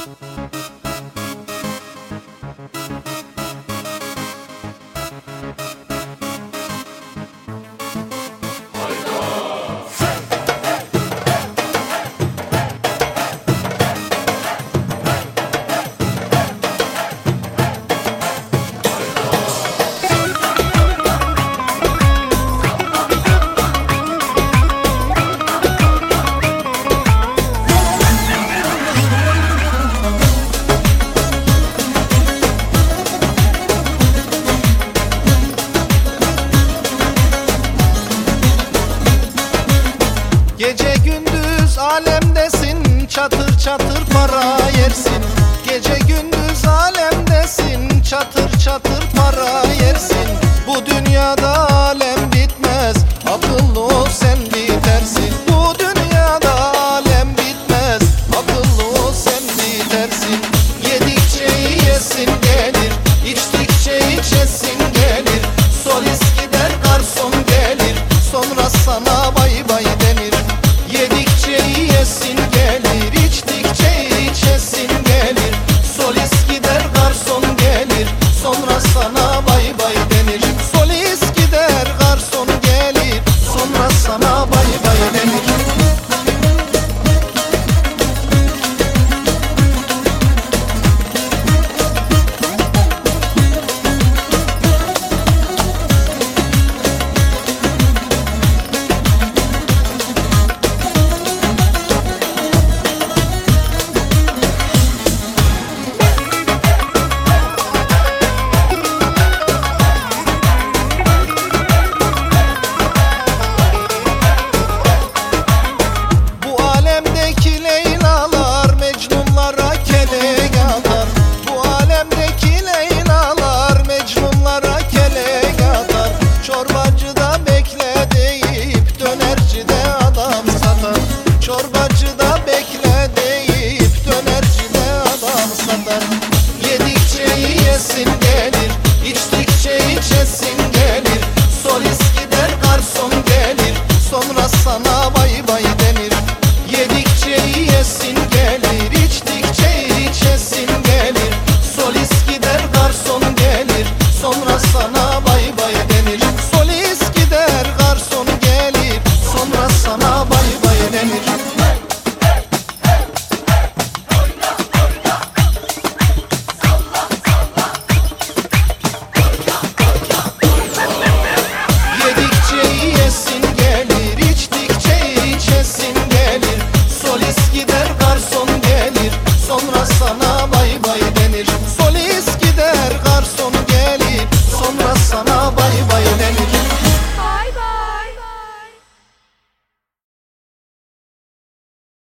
Música Gece gündüz alemdesin çatır çatır para yersin. Gece gündüz alemdesin çatır çatır para yersin. içesin gelir. İçtikçe içesin gelir. Solis gider garson gelir. Sonra sana bay bay denir. Solis gider garson gelir. Sonra sana bay bay denir.